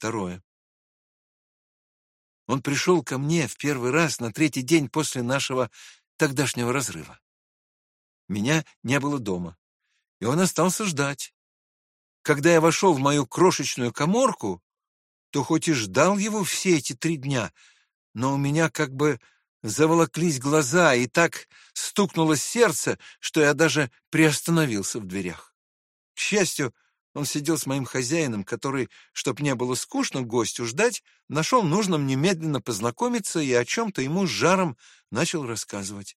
Второе. Он пришел ко мне в первый раз на третий день после нашего тогдашнего разрыва. Меня не было дома, и он остался ждать. Когда я вошел в мою крошечную коморку, то хоть и ждал его все эти три дня, но у меня как бы заволоклись глаза, и так стукнуло сердце, что я даже приостановился в дверях. К счастью, он сидел с моим хозяином, который, чтоб не было скучно гостю ждать, нашел нужным немедленно познакомиться и о чем-то ему с жаром начал рассказывать.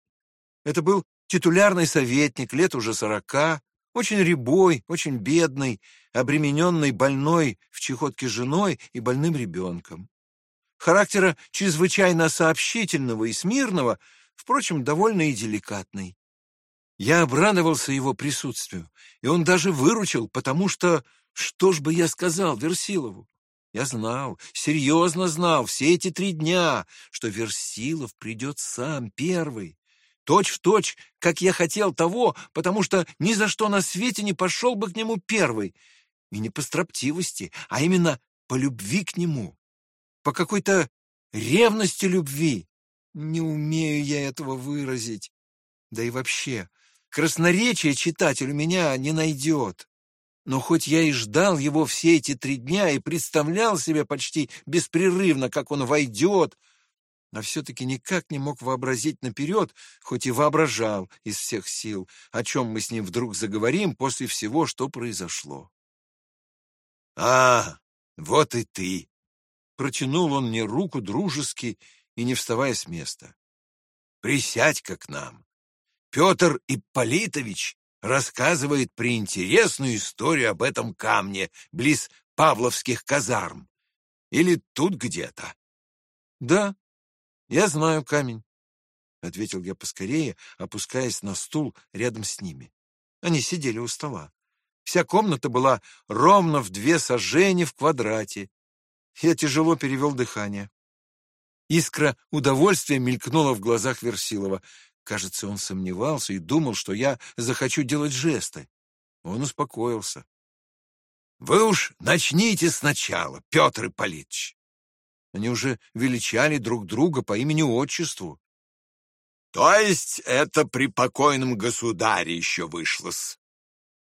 Это был титулярный советник, лет уже сорока, очень рябой, очень бедный, обремененный больной в чехотке женой и больным ребенком. Характера чрезвычайно сообщительного и смирного, впрочем, довольно и деликатный. Я обрадовался его присутствию, и он даже выручил, потому что... Что ж бы я сказал Версилову? Я знал, серьезно знал все эти три дня, что Версилов придет сам первый. Точь в точь, как я хотел того, потому что ни за что на свете не пошел бы к нему первый. И не по строптивости, а именно по любви к нему. По какой-то ревности любви. Не умею я этого выразить. Да и вообще, Красноречие читатель у меня не найдет. Но хоть я и ждал его все эти три дня и представлял себе почти беспрерывно, как он войдет, но все-таки никак не мог вообразить наперед, хоть и воображал из всех сил, о чем мы с ним вдруг заговорим после всего, что произошло. «А, вот и ты!» Протянул он мне руку дружески и не вставая с места. «Присядь-ка к нам. Петр Ипполитович рассказывает приинтересную историю об этом камне близ Павловских казарм. Или тут где-то. Да, я знаю камень, — ответил я поскорее, опускаясь на стул рядом с ними. Они сидели у стола. Вся комната была ровно в две сажени в квадрате. Я тяжело перевел дыхание. Искра удовольствия мелькнула в глазах Версилова. Кажется, он сомневался и думал, что я захочу делать жесты. Он успокоился. «Вы уж начните сначала, Петр Ипполитович!» Они уже величали друг друга по имени-отчеству. «То есть это при покойном государе еще вышло-с?»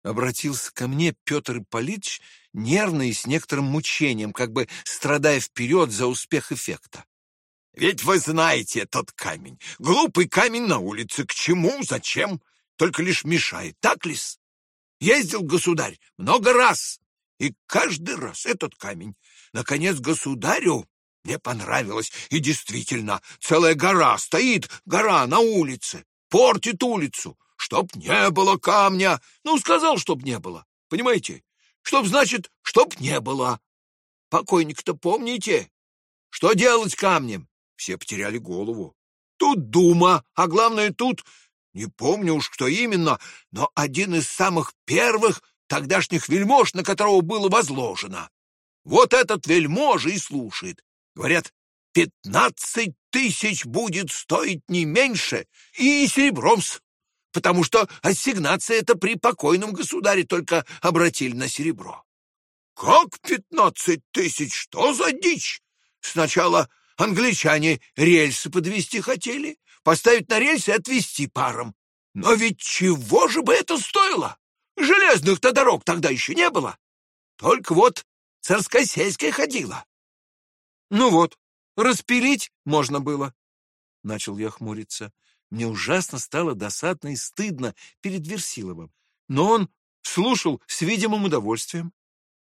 Обратился ко мне Петр Ипполитович нервно и с некоторым мучением, как бы страдая вперед за успех эффекта. Ведь вы знаете этот камень. Глупый камень на улице. К чему? Зачем? Только лишь мешает. Так ли-с? Ездил государь много раз. И каждый раз этот камень. Наконец, государю мне понравилось. И действительно, целая гора стоит, гора на улице. Портит улицу. Чтоб не было камня. Ну, сказал, чтоб не было. Понимаете? Чтоб, значит, чтоб не было. Покойник-то помните? Что делать камнем? Все потеряли голову. Тут Дума, а главное тут, не помню уж кто именно, но один из самых первых тогдашних вельмож, на которого было возложено. Вот этот вельможа и слушает. Говорят, пятнадцать тысяч будет стоить не меньше и серебром-с, потому что ассигнация это при покойном государе только обратили на серебро. Как пятнадцать тысяч? Что за дичь? Сначала Англичане рельсы подвести хотели, поставить на рельсы и отвезти паром. Но ведь чего же бы это стоило? Железных-то дорог тогда еще не было. Только вот царскосельская ходила. Ну вот, распилить можно было. Начал я хмуриться. Мне ужасно стало досадно и стыдно перед Версиловым. Но он слушал с видимым удовольствием.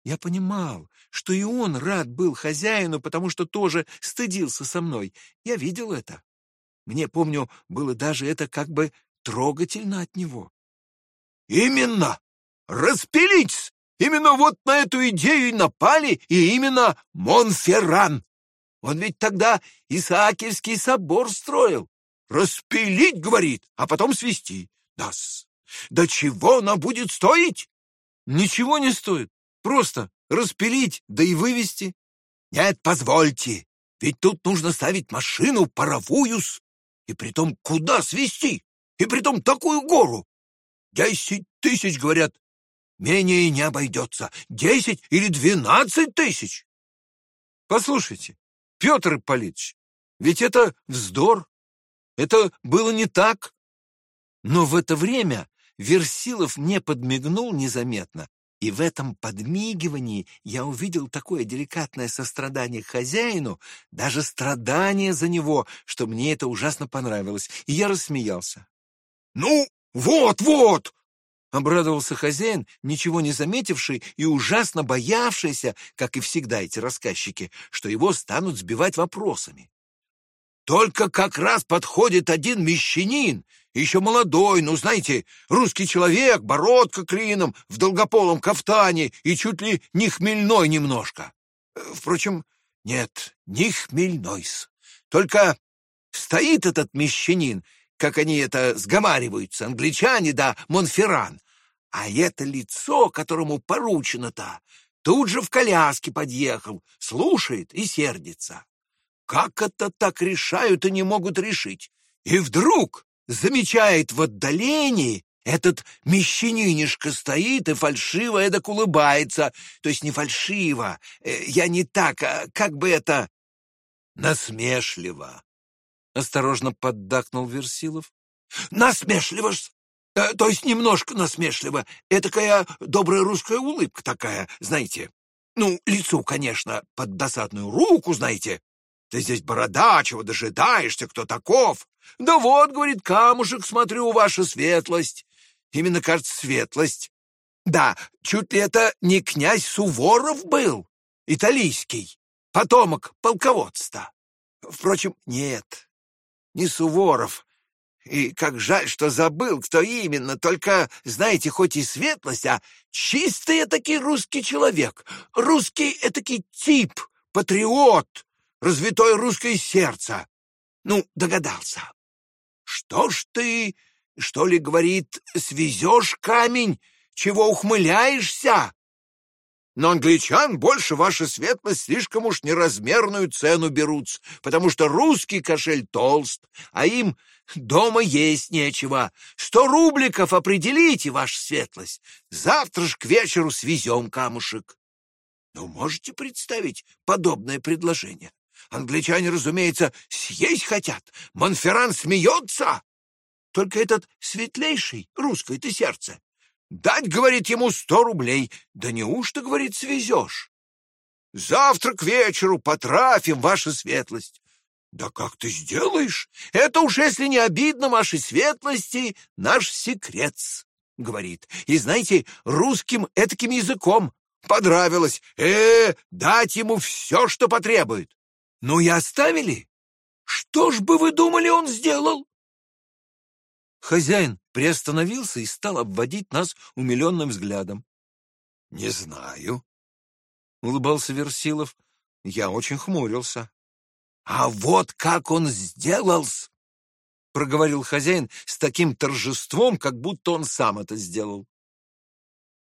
Я понимал, что и он рад был хозяину, потому что тоже стыдился со мной. Я видел это. Мне, помню, было даже это как бы трогательно от него. Именно! Распилить! Именно вот на эту идею и напали, и именно Монферран. Он ведь тогда Исаакиевский собор строил. Распилить, говорит, а потом свести. Да-с. Да чего она будет стоить? Ничего не стоит. Просто распилить, да и вывести. Нет, позвольте, ведь тут нужно ставить машину паровую -с. И притом куда свести? И притом такую гору? Десять тысяч, говорят. Менее не обойдется. Десять или двенадцать тысяч. Послушайте, Петр Ипполитович, ведь это вздор. Это было не так. Но в это время Версилов мне подмигнул незаметно, и в этом подмигивании я увидел такое деликатное сострадание к хозяину, даже страдание за него, что мне это ужасно понравилось, и я рассмеялся. «Ну, вот-вот!» — обрадовался хозяин, ничего не заметивший и ужасно боявшийся, как и всегда эти рассказчики, что его станут сбивать вопросами. «Только как раз подходит один мещанин, еще молодой, ну, знаете, русский человек, бородка клином, в долгополом кафтане и чуть ли не хмельной немножко. Впрочем, нет, не хмельной-с. Только стоит этот мещанин, как они это сгомариваются, англичане да Монферран, а это лицо, которому поручено-то, тут же в коляске подъехал, слушает и сердится. Как это так решают и не могут решить? И вдруг замечает в отдалении, этот мещанинишка стоит и фальшиво эдак улыбается. То есть не фальшиво, э, я не так, а как бы это... Насмешливо. Осторожно поддакнул Версилов. Насмешливо ж, э, то есть немножко насмешливо. Этакая добрая русская улыбка такая, знаете. Ну, лицу, конечно, под досадную руку, знаете. Ты здесь борода, чего дожидаешься, кто таков? Да вот, говорит, камушек, смотрю, ваша светлость. Именно, кажется, светлость. Да, чуть ли это не князь Суворов был, италийский, потомок полководца. Впрочем, нет, не Суворов. И как жаль, что забыл, кто именно. Только, знаете, хоть и светлость, а чистый таки русский человек. Русский этакий тип, патриот, развитое русское сердце. Ну, догадался. Что ж ты, что ли, говорит, свезешь камень, чего ухмыляешься? Но англичан больше, ваша светлость, слишком уж неразмерную цену берут, потому что русский кошель толст, а им дома есть нечего. Сто рубликов определите, ваша светлость. Завтра ж к вечеру свезем камушек. Ну, можете представить подобное предложение? Англичане, разумеется, съесть хотят. Монферран смеется. Только этот светлейший, русское-то сердце. Дать, говорит, ему сто рублей. Да неужто, говорит, свезешь? Завтра к вечеру потрафим, ваша светлость. Да как ты сделаешь? Это уж, если не обидно вашей светлости, наш секрет, говорит. И знаете, русским этаким языком понравилось. Э, дать ему все, что потребует. Ну и оставили? Что ж бы вы думали, он сделал? Хозяин приостановился и стал обводить нас умиленным взглядом. — Не знаю, — улыбался Версилов. Я очень хмурился. — А вот как он сделал проговорил хозяин с таким торжеством, как будто он сам это сделал.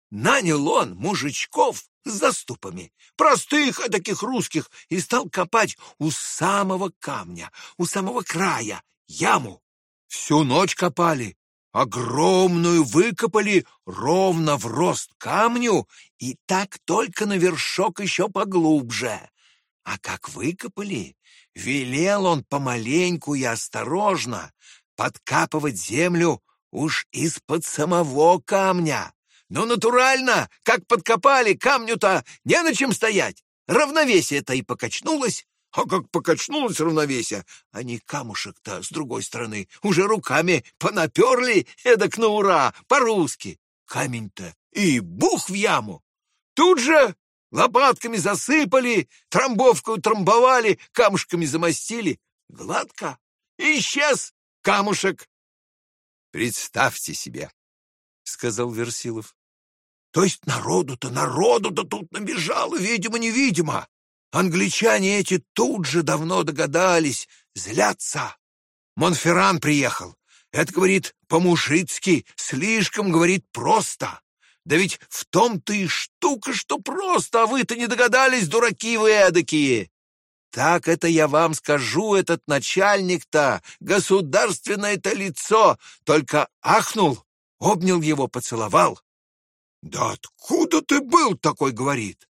Нанял он мужичков с заступами, простых таких русских, и стал копать у самого камня, у самого края, яму. Всю ночь копали, огромную выкопали ровно в рост камню, и так только на вершок еще поглубже. А как выкопали, велел он помаленьку и осторожно подкапывать землю уж из-под самого камня ну, натурально, как подкопали, камню-то не на чем стоять. Равновесие-то и покачнулось. А как покачнулось равновесие, они камушек-то с другой стороны уже руками понаперли, эдак на ура, по-русски. Камень-то и бух в яму. Тут же лопатками засыпали, трамбовку трамбовали, камушками замостили. Гладко. Исчез камушек. Представьте себе, — сказал Версилов. То есть народу-то, народу-то тут набежало, видимо-невидимо. Англичане эти тут же давно догадались, злятся. Монферран приехал. Это, говорит, по-мужицки, слишком, говорит, просто. Да ведь в том-то и штука, что просто, а вы-то не догадались, дураки вы эдакие. Так это я вам скажу, этот начальник-то, государственное-то лицо, только ахнул, обнял его, поцеловал. «Да откуда ты был такой?» — говорит.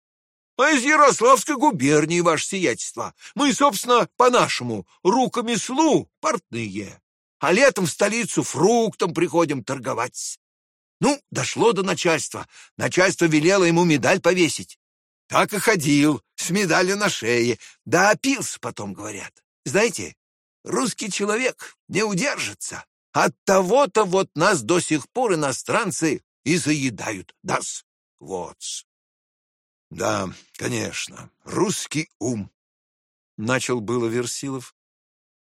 а из Ярославской губернии, ваше сиятельство. Мы, собственно, по-нашему, руками слу портные, а летом в столицу фруктом приходим торговать. Ну, дошло до начальства. Начальство велело ему медаль повесить. Так и ходил, с медалью на шее. Да опился потом, говорят. Знаете, русский человек не удержится. От того-то вот нас до сих пор иностранцы и заедают. Дас. Вот. Да, конечно, русский ум. Начал было Версилов.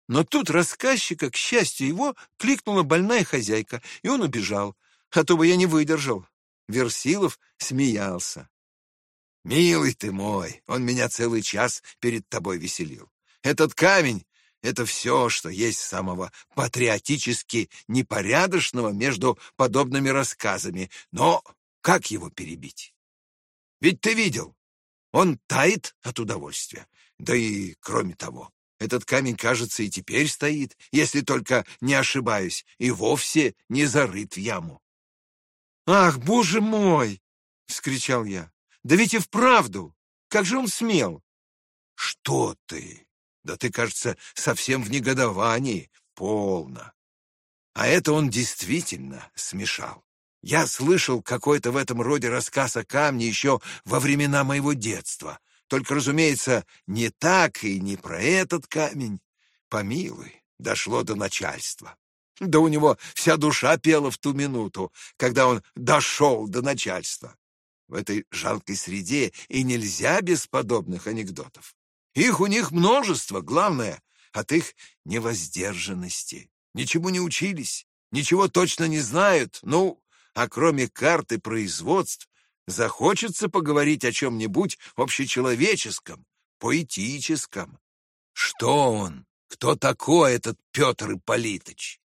Но тут рассказчика, к счастью его, кликнула больная хозяйка, и он убежал. А то бы я не выдержал. Версилов смеялся. «Милый ты мой, он меня целый час перед тобой веселил. Этот камень — это все, что есть самого патриотически непорядочного между подобными рассказами. Но как его перебить? Ведь ты видел, он тает от удовольствия. Да и кроме того, этот камень, кажется, и теперь стоит, если только не ошибаюсь, и вовсе не зарыт в яму. «Ах, боже мой!» — вскричал я. «Да ведь и вправду! Как же он смел!» «Что ты? Да ты, кажется, совсем в негодовании. Полно!» А это он действительно смешал. Я слышал какой-то в этом роде рассказ о камне еще во времена моего детства. Только, разумеется, не так и не про этот камень. Помилуй, дошло до начальства. Да у него вся душа пела в ту минуту, когда он дошел до начальства. В этой жалкой среде и нельзя без подобных анекдотов. Их у них множество, главное, от их невоздержанности. Ничему не учились, ничего точно не знают, ну, а кроме карты производств, захочется поговорить о чем-нибудь общечеловеческом, поэтическом. Что он? Кто такой этот Петр Ипполитыч?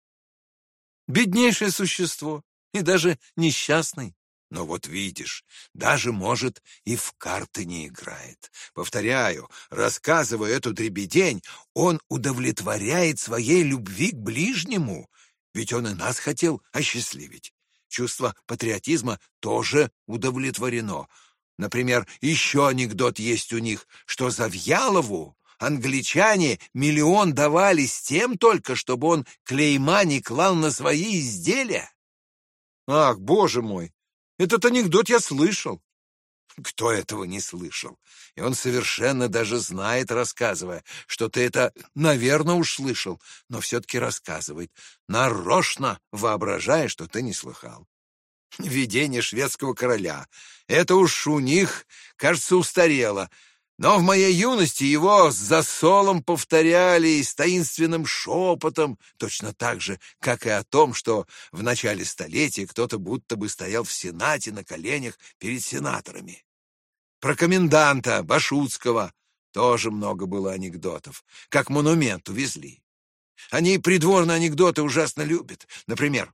Беднейшее существо и даже несчастный. Но вот видишь, даже, может, и в карты не играет. Повторяю, рассказывая эту дребедень, он удовлетворяет своей любви к ближнему, ведь он и нас хотел осчастливить. Чувство патриотизма тоже удовлетворено. Например, еще анекдот есть у них, что Завьялову англичане миллион давали с тем только, чтобы он клейма не клал на свои изделия. Ах, боже мой, этот анекдот я слышал. Кто этого не слышал? И он совершенно даже знает, рассказывая, что ты это, наверное, уж слышал, но все-таки рассказывает, нарочно воображая, что ты не слыхал. Видение шведского короля. Это уж у них, кажется, устарело. Но в моей юности его с засолом повторяли и с таинственным шепотом, точно так же, как и о том, что в начале столетия кто-то будто бы стоял в Сенате на коленях перед сенаторами. Про коменданта Башутского тоже много было анекдотов, как монумент увезли. Они придворные анекдоты ужасно любят. Например,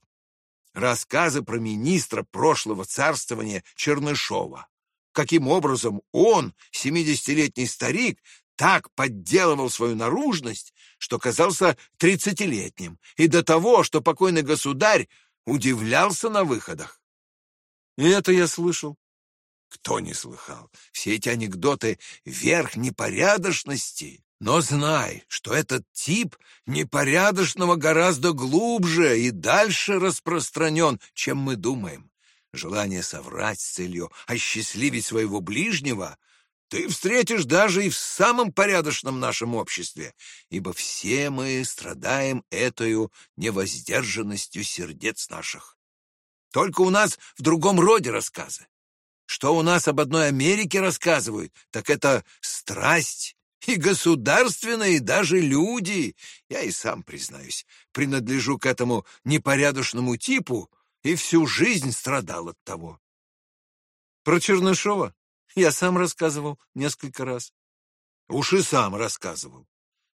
рассказы про министра прошлого царствования Чернышова каким образом он, семидесятилетний старик, так подделывал свою наружность, что казался тридцатилетним, и до того, что покойный государь удивлялся на выходах. И это я слышал. Кто не слыхал? Все эти анекдоты — верх непорядочности. Но знай, что этот тип непорядочного гораздо глубже и дальше распространен, чем мы думаем желание соврать с целью осчастливить своего ближнего, ты встретишь даже и в самом порядочном нашем обществе, ибо все мы страдаем этою невоздержанностью сердец наших. Только у нас в другом роде рассказы. Что у нас об одной Америке рассказывают, так это страсть и государственные, и даже люди. Я и сам, признаюсь, принадлежу к этому непорядочному типу, и всю жизнь страдал от того. Про Чернышова я сам рассказывал несколько раз. Уж и сам рассказывал.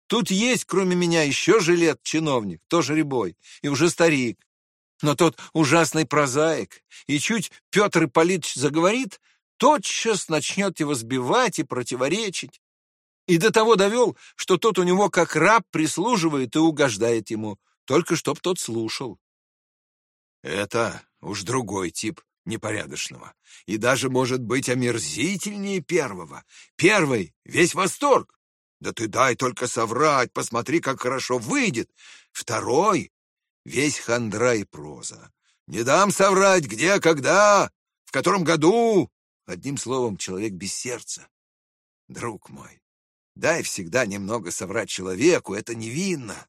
Тут есть, кроме меня, еще жилет чиновник, тоже рябой, и уже старик. Но тот ужасный прозаик, и чуть Петр Ипполитович заговорит, тотчас начнет его сбивать и противоречить. И до того довел, что тот у него как раб прислуживает и угождает ему, только чтоб тот слушал. Это уж другой тип непорядочного. И даже, может быть, омерзительнее первого. Первый — весь восторг. Да ты дай только соврать, посмотри, как хорошо выйдет. Второй — весь хандра и проза. Не дам соврать, где, когда, в котором году. Одним словом, человек без сердца. Друг мой, дай всегда немного соврать человеку, это невинно.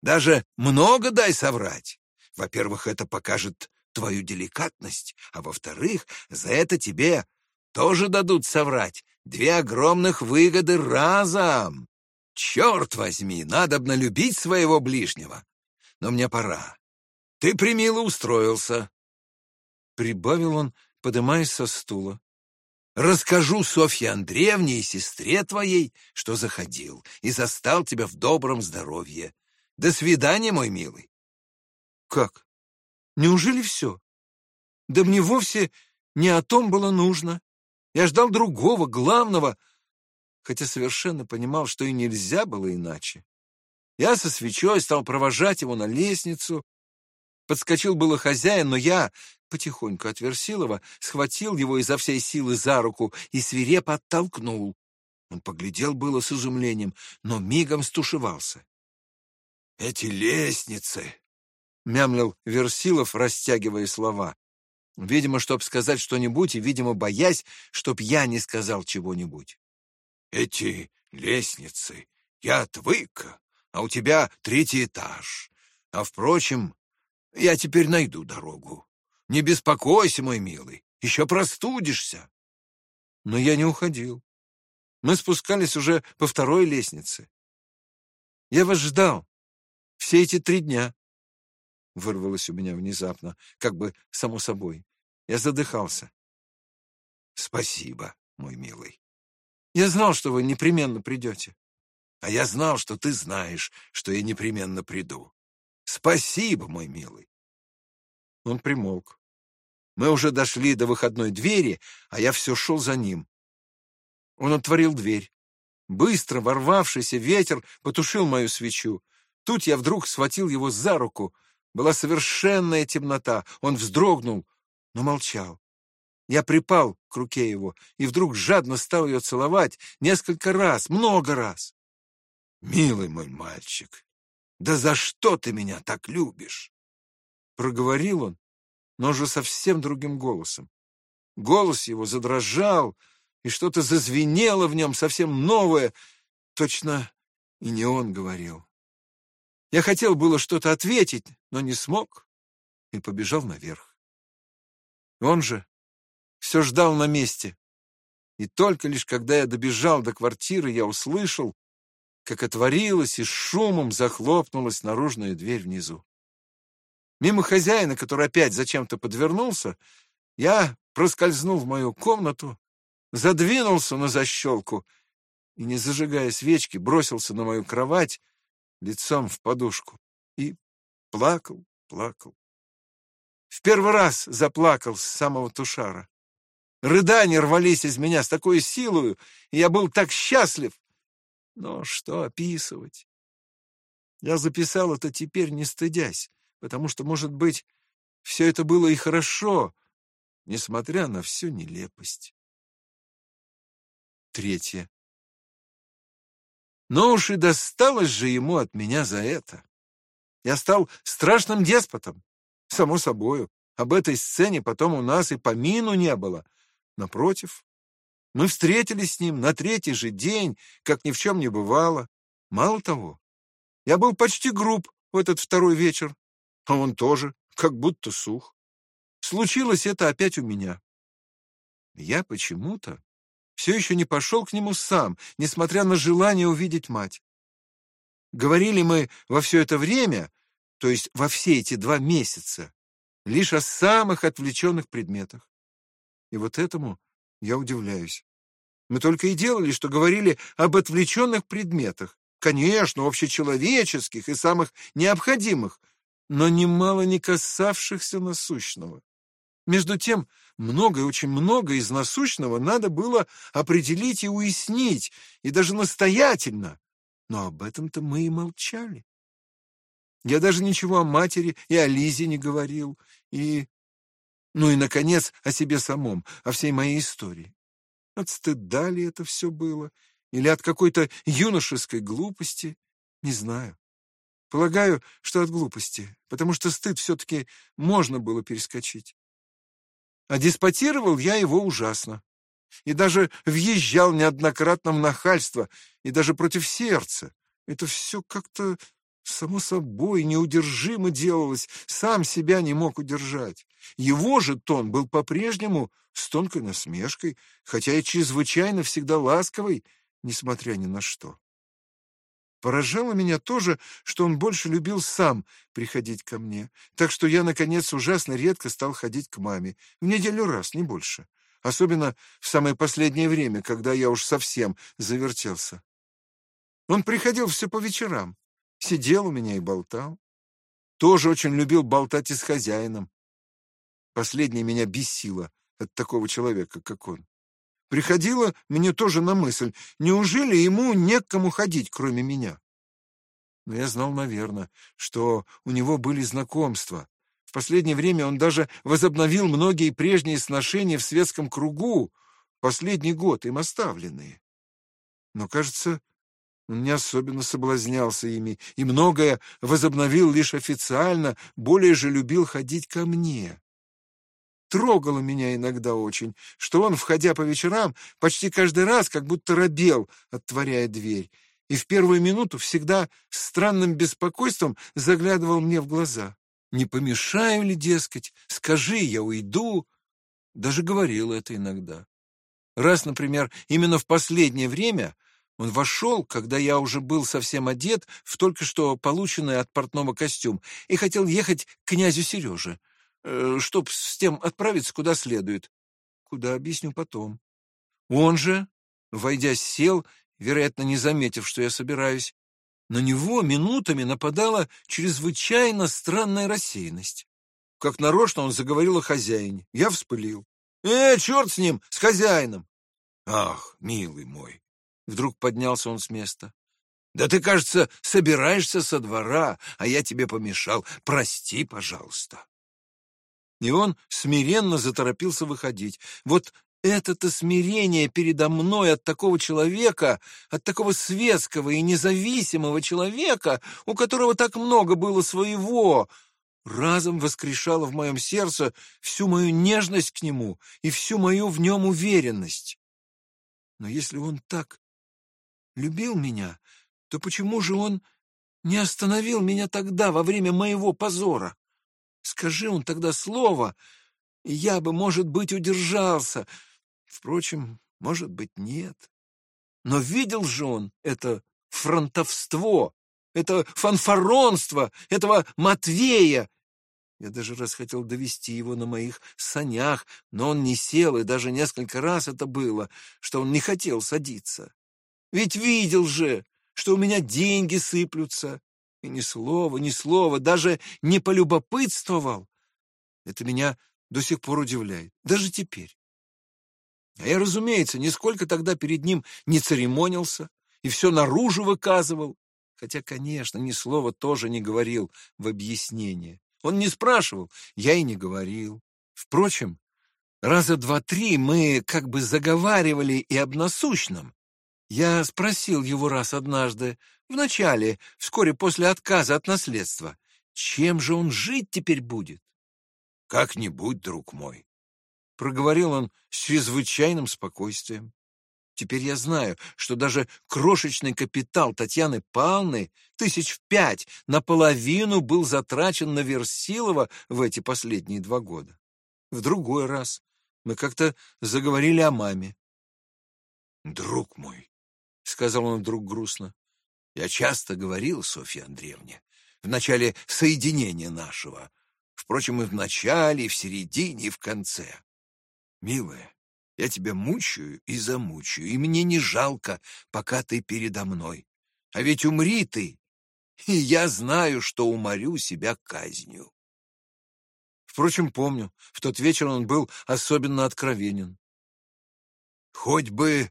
Даже много дай соврать. Во-первых, это покажет твою деликатность, а во-вторых, за это тебе тоже дадут соврать. Две огромных выгоды разом. Черт возьми, надобно любить своего ближнего. Но мне пора. Ты примило устроился. Прибавил он, подымаясь со стула. Расскажу Софье Андреевне и сестре твоей, что заходил и застал тебя в добром здоровье. До свидания, мой милый. Как? Неужели все? Да мне вовсе не о том было нужно. Я ждал другого, главного, хотя совершенно понимал, что и нельзя было иначе. Я со свечой стал провожать его на лестницу. Подскочил было хозяин, но я, потихоньку от Версилова, схватил его изо всей силы за руку и свирепо оттолкнул. Он поглядел было с изумлением, но мигом стушевался. «Эти лестницы!» — мямлил Версилов, растягивая слова. Видимо, чтоб сказать что-нибудь, и, видимо, боясь, чтоб я не сказал чего-нибудь. «Эти лестницы я отвык, а у тебя третий этаж. А, впрочем, я теперь найду дорогу. Не беспокойся, мой милый, еще простудишься». Но я не уходил. Мы спускались уже по второй лестнице. Я вас ждал все эти три дня. Вырвалось у меня внезапно, как бы само собой. Я задыхался. Спасибо, мой милый. Я знал, что вы непременно придете. А я знал, что ты знаешь, что я непременно приду. Спасибо, мой милый. Он примолк. Мы уже дошли до выходной двери, а я все шел за ним. Он отворил дверь. Быстро ворвавшийся ветер потушил мою свечу. Тут я вдруг схватил его за руку. Была совершенная темнота. Он вздрогнул, но молчал. Я припал к руке его и вдруг жадно стал ее целовать несколько раз, много раз. «Милый мой мальчик, да за что ты меня так любишь?» Проговорил он, но уже совсем другим голосом. Голос его задрожал, и что-то зазвенело в нем совсем новое. Точно и не он говорил. Я хотел было что-то ответить, но не смог и побежал наверх. Он же все ждал на месте. И только лишь когда я добежал до квартиры, я услышал, как отворилась и шумом захлопнулась наружная дверь внизу. Мимо хозяина, который опять зачем-то подвернулся, я проскользнул в мою комнату, задвинулся на защелку и, не зажигая свечки, бросился на мою кровать лицом в подушку и плакал, плакал. В первый раз заплакал с самого тушара. Рыдания рвались из меня с такой силой, и я был так счастлив. Но что описывать? Я записал это теперь, не стыдясь, потому что, может быть, все это было и хорошо, несмотря на всю нелепость. Третье. Но уж и досталось же ему от меня за это. Я стал страшным деспотом. Само собою, об этой сцене потом у нас и помину не было. Напротив, мы встретились с ним на третий же день, как ни в чем не бывало. Мало того, я был почти груб в этот второй вечер, а он тоже, как будто сух. Случилось это опять у меня. Я почему-то все еще не пошел к нему сам, несмотря на желание увидеть мать. Говорили мы во все это время, то есть во все эти два месяца, лишь о самых отвлеченных предметах. И вот этому я удивляюсь. Мы только и делали, что говорили об отвлеченных предметах, конечно, общечеловеческих и самых необходимых, но немало не касавшихся насущного. Между тем, многое, очень много из насущного надо было определить и уяснить, и даже настоятельно, но об этом-то мы и молчали. Я даже ничего о матери и о Лизе не говорил. И Ну и, наконец, о себе самом, о всей моей истории. От стыда ли это все было? Или от какой-то юношеской глупости? Не знаю. Полагаю, что от глупости, потому что стыд все-таки можно было перескочить. А диспутировал я его ужасно. И даже въезжал неоднократно в нахальство, и даже против сердца. Это все как-то само собой неудержимо делалось, сам себя не мог удержать. Его же тон был по-прежнему с тонкой насмешкой, хотя и чрезвычайно всегда ласковый, несмотря ни на что. Поражало меня тоже, что он больше любил сам приходить ко мне, так что я, наконец, ужасно редко стал ходить к маме, в неделю раз, не больше, особенно в самое последнее время, когда я уж совсем завертелся. Он приходил все по вечерам, сидел у меня и болтал. Тоже очень любил болтать и с хозяином. Последнее меня бесило от такого человека, как он. Приходило мне тоже на мысль, неужели ему не к кому ходить, кроме меня? Но я знал, наверное, что у него были знакомства. В последнее время он даже возобновил многие прежние сношения в светском кругу, последний год им оставленные. Но, кажется, он не особенно соблазнялся ими и многое возобновил лишь официально, более же любил ходить ко мне. Трогало меня иногда очень, что он, входя по вечерам, почти каждый раз как будто робел, отворяя дверь, и в первую минуту всегда с странным беспокойством заглядывал мне в глаза. «Не помешаю ли, дескать? Скажи, я уйду». Даже говорил это иногда. Раз, например, именно в последнее время он вошел, когда я уже был совсем одет в только что полученный от портного костюм и хотел ехать к князю Сереже. Э, чтоб с тем отправиться куда следует. Куда, объясню потом. Он же, войдя, сел, вероятно, не заметив, что я собираюсь. На него минутами нападала чрезвычайно странная рассеянность. Как нарочно он заговорил о хозяине. Я вспылил. «Э, черт с ним, с хозяином!» «Ах, милый мой!» Вдруг поднялся он с места. «Да ты, кажется, собираешься со двора, а я тебе помешал. Прости, пожалуйста». И он смиренно заторопился выходить. Вот это-то смирение передо мной от такого человека, от такого светского и независимого человека, у которого так много было своего, разом воскрешало в моем сердце всю мою нежность к нему и всю мою в нем уверенность. Но если он так любил меня, то почему же он не остановил меня тогда, во время моего позора? Скажи он тогда слово, и я бы, может быть, удержался. Впрочем, может быть, нет. Но видел же он это фронтовство, это фанфаронство этого Матвея. Я даже раз хотел довести его на моих санях, но он не сел, и даже несколько раз это было, что он не хотел садиться. Ведь видел же, что у меня деньги сыплются, и ни слова, ни слова, даже не полюбопытствовал. Это меня до сих пор удивляет, даже теперь. А я, разумеется, нисколько тогда перед ним не церемонился и все наружу выказывал, хотя, конечно, ни слова тоже не говорил в объяснение. Он не спрашивал, я и не говорил. Впрочем, раза два-три мы как бы заговаривали и об насущном. Я спросил его раз однажды, Вначале, вскоре после отказа от наследства. Чем же он жить теперь будет? Как-нибудь, друг мой, проговорил он с чрезвычайным спокойствием. Теперь я знаю, что даже крошечный капитал Татьяны Павловны тысяч в пять наполовину был затрачен на Версилова в эти последние два года. В другой раз мы как-то заговорили о маме. «Друг мой», — сказал он вдруг грустно, я часто говорил Софье Андреевне в начале соединения нашего, впрочем, и в начале, и в середине, и в конце. Милая, я тебя мучаю и замучаю, и мне не жалко, пока ты передо мной. А ведь умри ты, и я знаю, что уморю себя казнью. Впрочем, помню, в тот вечер он был особенно откровенен. Хоть бы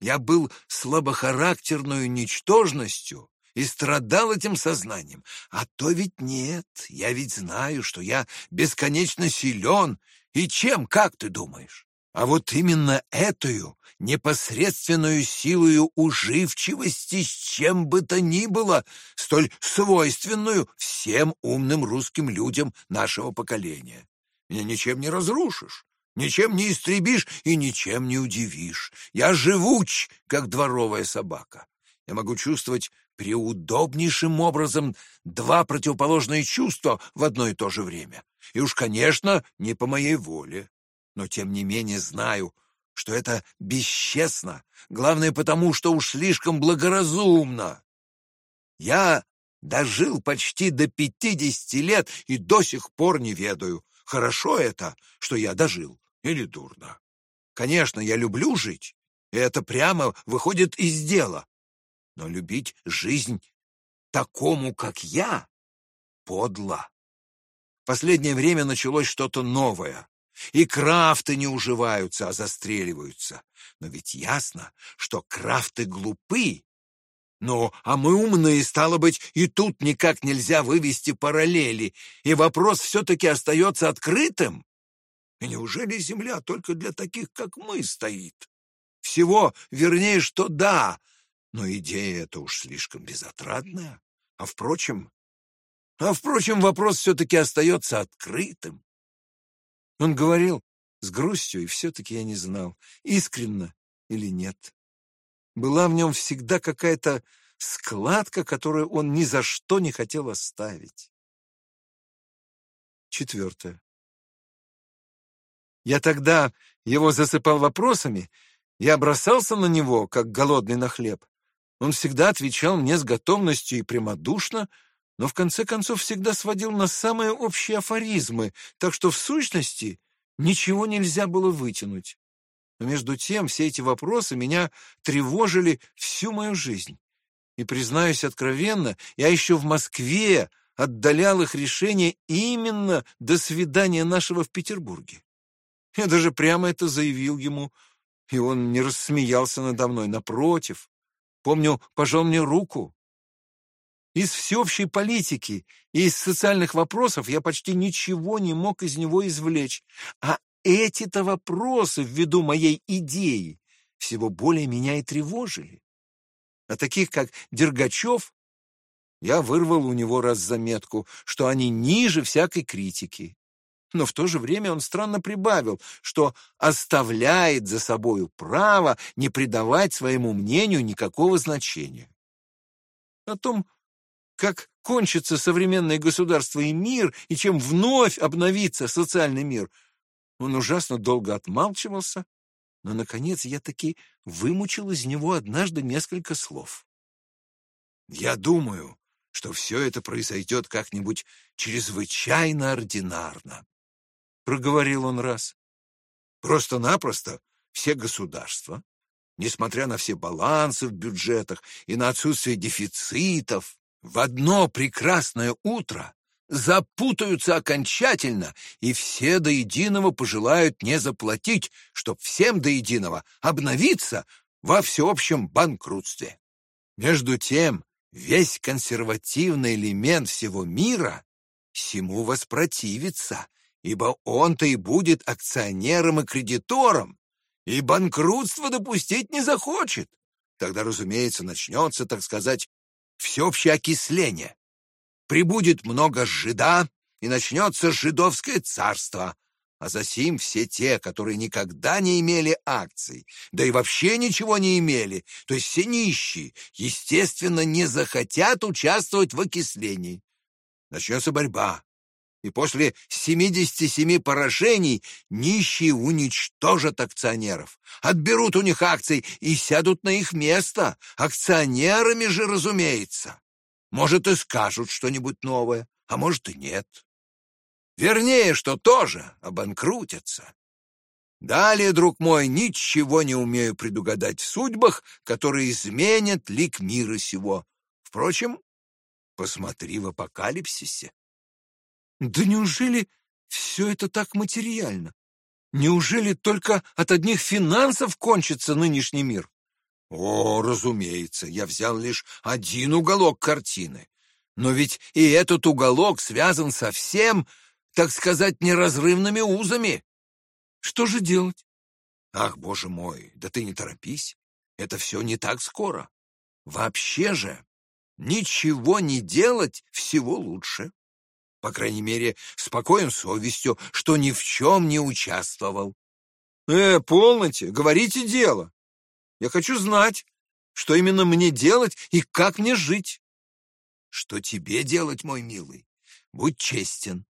я был слабохарактерной ничтожностью и страдал этим сознанием. А то ведь нет, я ведь знаю, что я бесконечно силен. И чем, как ты думаешь? А вот именно эту непосредственную силою уживчивости с чем бы то ни было, столь свойственную всем умным русским людям нашего поколения. Меня ничем не разрушишь, ничем не истребишь и ничем не удивишь. Я живуч, как дворовая собака. Я могу чувствовать преудобнейшим образом два противоположные чувства в одно и то же время. И уж, конечно, не по моей воле. Но, тем не менее, знаю, что это бесчестно, главное потому, что уж слишком благоразумно. Я дожил почти до пятидесяти лет и до сих пор не ведаю, хорошо это, что я дожил, или дурно. Конечно, я люблю жить, и это прямо выходит из дела. Но любить жизнь такому, как я, подло. Последнее время началось что-то новое. И крафты не уживаются, а застреливаются. Но ведь ясно, что крафты глупы. Ну, а мы умные, стало быть, и тут никак нельзя вывести параллели, и вопрос все-таки остается открытым. И неужели Земля только для таких, как мы, стоит? Всего, вернее, что да, но идея эта уж слишком безотрадная. А впрочем... А впрочем, вопрос все-таки остается открытым. Он говорил с грустью, и все-таки я не знал, искренно или нет. Была в нем всегда какая-то складка, которую он ни за что не хотел оставить. Четвертое. Я тогда его засыпал вопросами, я бросался на него, как голодный на хлеб. Он всегда отвечал мне с готовностью и прямодушно, но в конце концов всегда сводил на самые общие афоризмы, так что в сущности ничего нельзя было вытянуть. Но между тем все эти вопросы меня тревожили всю мою жизнь. И, признаюсь откровенно, я еще в Москве отдалял их решение именно до свидания нашего в Петербурге. Я даже прямо это заявил ему, и он не рассмеялся надо мной, напротив. Помню, пожал мне руку. Из всеобщей политики и из социальных вопросов я почти ничего не мог из него извлечь. А эти-то вопросы, ввиду моей идеи, всего более меня и тревожили. А таких, как Дергачев, я вырвал у него раз заметку, что они ниже всякой критики но в то же время он странно прибавил, что оставляет за собою право не придавать своему мнению никакого значения. О том, как кончится современное государство и мир, и чем вновь обновится социальный мир, он ужасно долго отмалчивался, но, наконец, я таки вымучил из него однажды несколько слов. «Я думаю, что все это произойдет как-нибудь чрезвычайно ординарно проговорил он раз. Просто-напросто все государства, несмотря на все балансы в бюджетах и на отсутствие дефицитов, в одно прекрасное утро запутаются окончательно, и все до единого пожелают не заплатить, чтоб всем до единого обновиться во всеобщем банкротстве. Между тем, весь консервативный элемент всего мира всему воспротивится ибо он-то и будет акционером и кредитором, и банкротство допустить не захочет. Тогда, разумеется, начнется, так сказать, всеобщее окисление. Прибудет много жида, и начнется жидовское царство, а за сим все те, которые никогда не имели акций, да и вообще ничего не имели, то есть все нищие, естественно, не захотят участвовать в окислении. Начнется борьба, и после 77 поражений нищие уничтожат акционеров, отберут у них акции и сядут на их место, акционерами же, разумеется. Может, и скажут что-нибудь новое, а может и нет. Вернее, что тоже обанкрутятся. Далее, друг мой, ничего не умею предугадать в судьбах, которые изменят лик мира сего. Впрочем, посмотри в апокалипсисе. Да неужели все это так материально? Неужели только от одних финансов кончится нынешний мир? О, разумеется, я взял лишь один уголок картины. Но ведь и этот уголок связан со всем, так сказать, неразрывными узами. Что же делать? Ах, боже мой, да ты не торопись. Это все не так скоро. Вообще же, ничего не делать всего лучше. По крайней мере, спокоен совестью, что ни в чем не участвовал. Э, полноте, говорите дело. Я хочу знать, что именно мне делать и как мне жить. Что тебе делать, мой милый? Будь честен.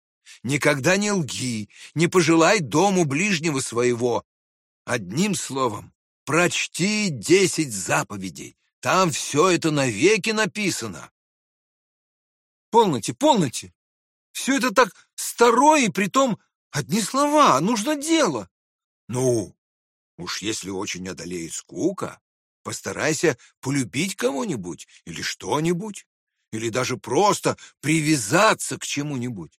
Никогда не лги, не пожелай дому ближнего своего. Одним словом, прочти десять заповедей. Там все это навеки написано. Полноте, полноте. Все это так старое, и притом одни слова, нужно дело. Ну, Уж если очень одолеет скука, постарайся полюбить кого-нибудь или что-нибудь, или даже просто привязаться к чему-нибудь.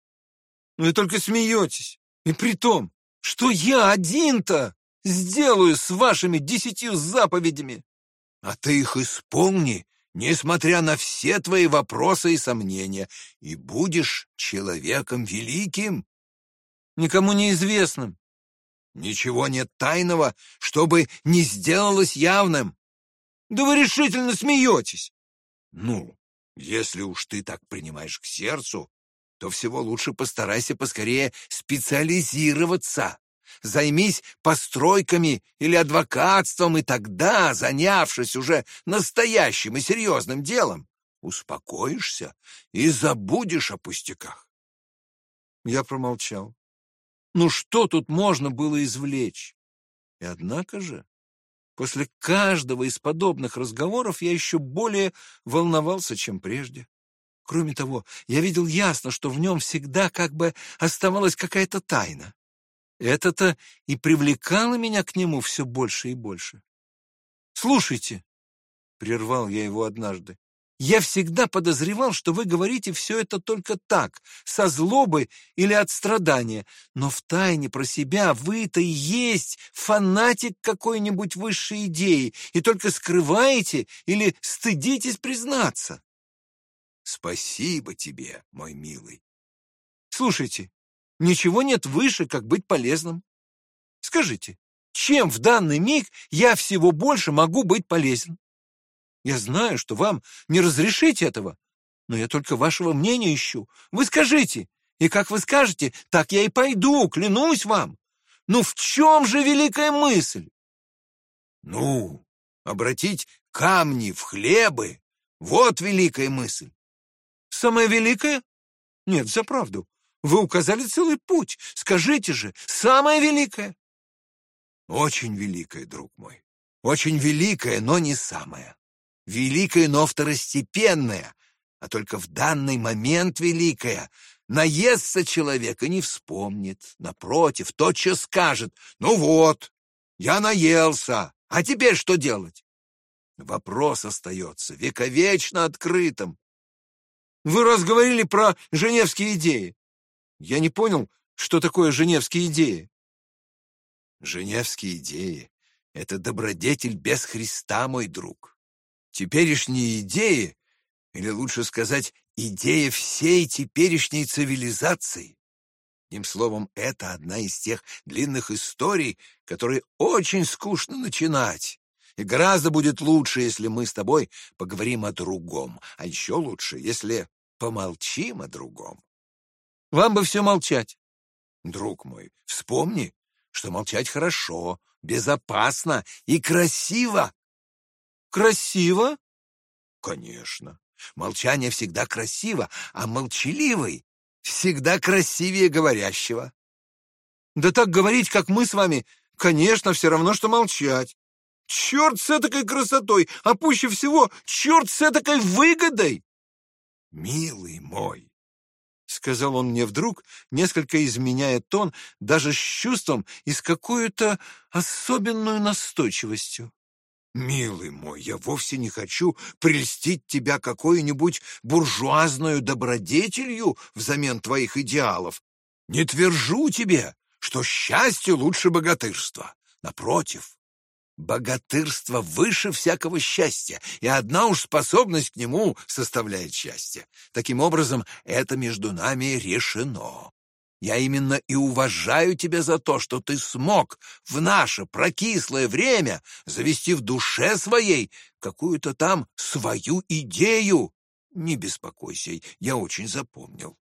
Вы только смеетесь. И при том, что я один-то сделаю с вашими десятью заповедями. А ты их исполни, несмотря на все твои вопросы и сомнения, и будешь человеком великим. Никому неизвестным, Ничего нет тайного, чтобы не сделалось явным. Да вы решительно смеетесь. Ну, если уж ты так принимаешь к сердцу, то всего лучше постарайся поскорее специализироваться. Займись постройками или адвокатством, и тогда, занявшись уже настоящим и серьезным делом, успокоишься и забудешь о пустяках. Я промолчал. Ну что тут можно было извлечь? И однако же, после каждого из подобных разговоров я еще более волновался, чем прежде. Кроме того, я видел ясно, что в нем всегда как бы оставалась какая-то тайна. Это-то и привлекало меня к нему все больше и больше. «Слушайте», — прервал я его однажды, я всегда подозревал, что вы говорите все это только так, со злобы или от страдания, но в тайне про себя вы-то и есть фанатик какой-нибудь высшей идеи и только скрываете или стыдитесь признаться. Спасибо тебе, мой милый. Слушайте, ничего нет выше, как быть полезным. Скажите, чем в данный миг я всего больше могу быть полезен? Я знаю, что вам не разрешить этого, но я только вашего мнения ищу. Вы скажите, и как вы скажете, так я и пойду, клянусь вам. Ну в чем же великая мысль? Ну, обратить камни в хлебы — вот великая мысль. Самая великая? Нет, за правду. Вы указали целый путь. Скажите же, самая великая? Очень великая, друг мой. Очень великая, но не самая великое, но второстепенное, а только в данный момент великое. Наестся человек и не вспомнит. Напротив, тотчас скажет, ну вот, я наелся, а теперь что делать? Вопрос остается вековечно открытым. Вы разговорили про женевские идеи. Я не понял, что такое женевские идеи. Женевские идеи — это добродетель без Христа, мой друг. Теперешние идеи, или лучше сказать, идея всей теперешней цивилизации. Одним словом, это одна из тех длинных историй, которые очень скучно начинать. И гораздо будет лучше, если мы с тобой поговорим о другом. А еще лучше, если помолчим о другом. Вам бы все молчать. Друг мой, вспомни, что молчать хорошо, безопасно и красиво. Красиво? Конечно. Молчание всегда красиво, а молчаливый всегда красивее говорящего. Да так говорить, как мы с вами, конечно, все равно, что молчать. Черт с этакой красотой, а пуще всего черт с этакой выгодой! Милый мой, — сказал он мне вдруг, несколько изменяя тон, даже с чувством и с какой-то особенной настойчивостью. «Милый мой, я вовсе не хочу прельстить тебя какой-нибудь буржуазную добродетелью взамен твоих идеалов. Не твержу тебе, что счастье лучше богатырства. Напротив, Богатырство выше всякого счастья, и одна уж способность к нему составляет счастье. Таким образом, это между нами решено. Я именно и уважаю тебя за то, что ты смог в наше прокислое время завести в душе своей какую-то там свою идею. Не беспокойся, я очень запомнил.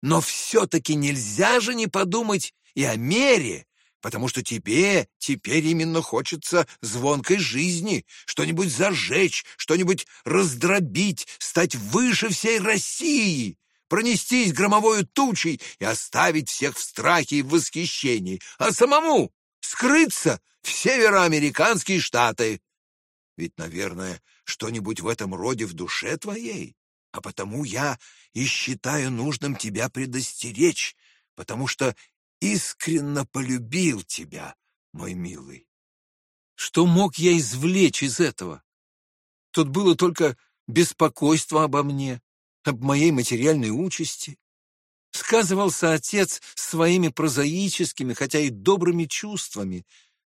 Но все-таки нельзя же не подумать и о мере, потому что тебе теперь именно хочется звонкой жизни, что-нибудь зажечь, что-нибудь раздробить, стать выше всей России, пронестись громовой тучей и оставить всех в страхе и в восхищении, а самому скрыться в североамериканские штаты. Ведь, наверное, что-нибудь в этом роде в душе твоей, а потому я и считаю нужным тебя предостеречь, потому что искренно полюбил тебя, мой милый. Что мог я извлечь из этого? Тут было только беспокойство обо мне, об моей материальной участи. Сказывался отец своими прозаическими, хотя и добрыми чувствами,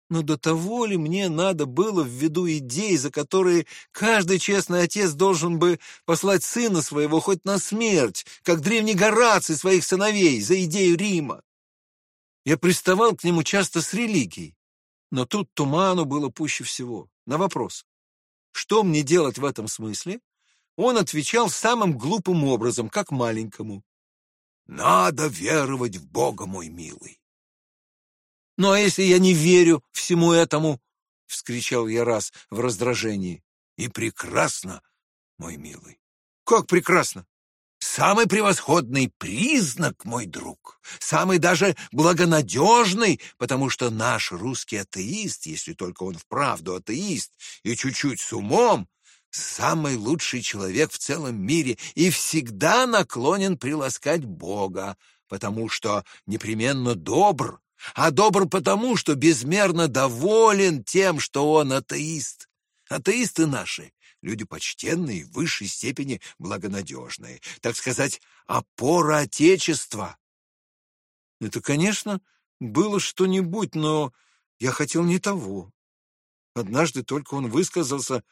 но до того ли мне надо было в виду идей, за которые каждый честный отец должен бы послать сына своего хоть на смерть, как древний Гораций своих сыновей, за идею Рима? Я приставал к нему часто с религией, но тут туману было пуще всего. На вопрос, что мне делать в этом смысле, он отвечал самым глупым образом, как маленькому. «Надо веровать в Бога, мой милый». «Ну а если я не верю всему этому?» — вскричал я раз в раздражении. «И прекрасно, мой милый». «Как прекрасно? Самый превосходный признак, мой друг, самый даже благонадежный, потому что наш русский атеист, если только он вправду атеист и чуть-чуть с умом, самый лучший человек в целом мире и всегда наклонен приласкать Бога, потому что непременно добр, а добр потому, что безмерно доволен тем, что он атеист. Атеисты наши люди почтенные, в высшей степени благонадежные, так сказать, опора Отечества. Это, конечно, было что-нибудь, но я хотел не того. Однажды только он высказался,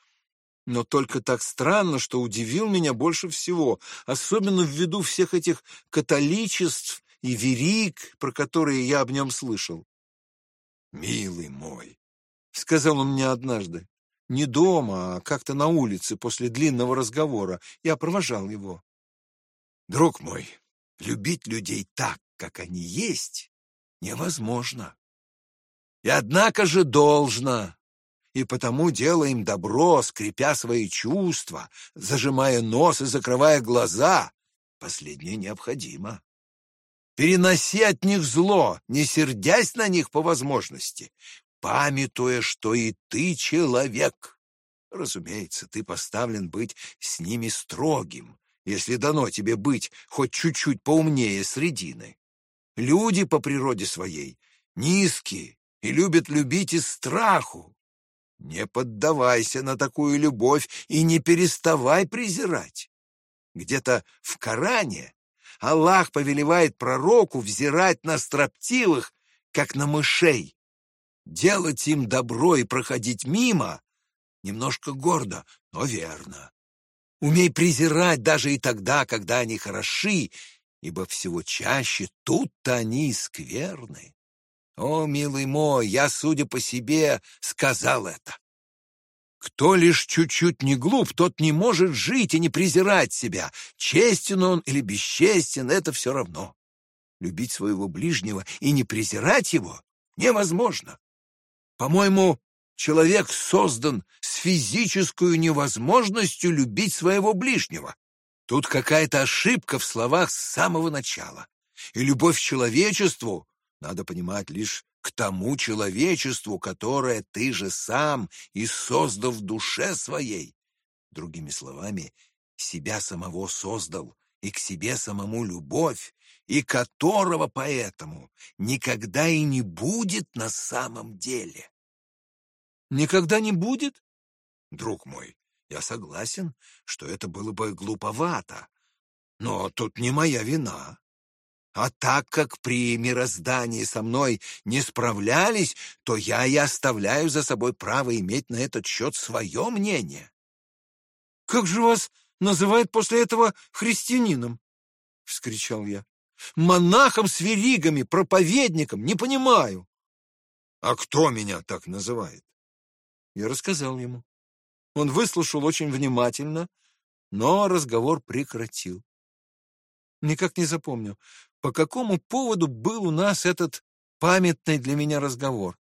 но только так странно, что удивил меня больше всего, особенно ввиду всех этих католичеств и верик, про которые я об нем слышал. «Милый мой», — сказал он мне однажды, не дома, а как-то на улице после длинного разговора. Я провожал его. Друг мой, любить людей так, как они есть, невозможно. И однако же должно. И потому делаем добро, скрипя свои чувства, зажимая нос и закрывая глаза. Последнее необходимо. Переноси от них зло, не сердясь на них по возможности памятуя, что и ты человек. Разумеется, ты поставлен быть с ними строгим, если дано тебе быть хоть чуть-чуть поумнее средины. Люди по природе своей низкие и любят любить из страху. Не поддавайся на такую любовь и не переставай презирать. Где-то в Коране Аллах повелевает пророку взирать на строптивых, как на мышей, Делать им добро и проходить мимо немножко гордо, но верно. Умей презирать даже и тогда, когда они хороши, ибо всего чаще тут-то они скверны. О, милый мой, я, судя по себе, сказал это. Кто лишь чуть-чуть не глуп, тот не может жить и не презирать себя. Честен он или бесчестен — это все равно. Любить своего ближнего и не презирать его невозможно. По-моему, человек создан с физической невозможностью любить своего ближнего. Тут какая-то ошибка в словах с самого начала. И любовь к человечеству надо понимать лишь к тому человечеству, которое ты же сам и создал в душе своей. Другими словами, себя самого создал, и к себе самому любовь, и которого поэтому никогда и не будет на самом деле. Никогда не будет? Друг мой, я согласен, что это было бы глуповато, но тут не моя вина. А так как при мироздании со мной не справлялись, то я и оставляю за собой право иметь на этот счет свое мнение. «Как же вас называют после этого христианином?» — вскричал я. «Монахом с веригами, проповедником, не понимаю». «А кто меня так называет?» Я рассказал ему. Он выслушал очень внимательно, но разговор прекратил. Никак не запомню, по какому поводу был у нас этот памятный для меня разговор.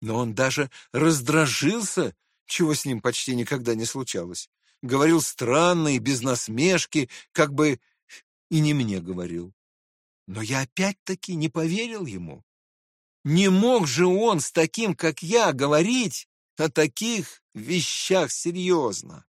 Но он даже раздражился, чего с ним почти никогда не случалось. Говорил странно и без насмешки, как бы и не мне говорил. Но я опять-таки не поверил ему. Не мог же он с таким, как я, говорить о таких вещах серьезно.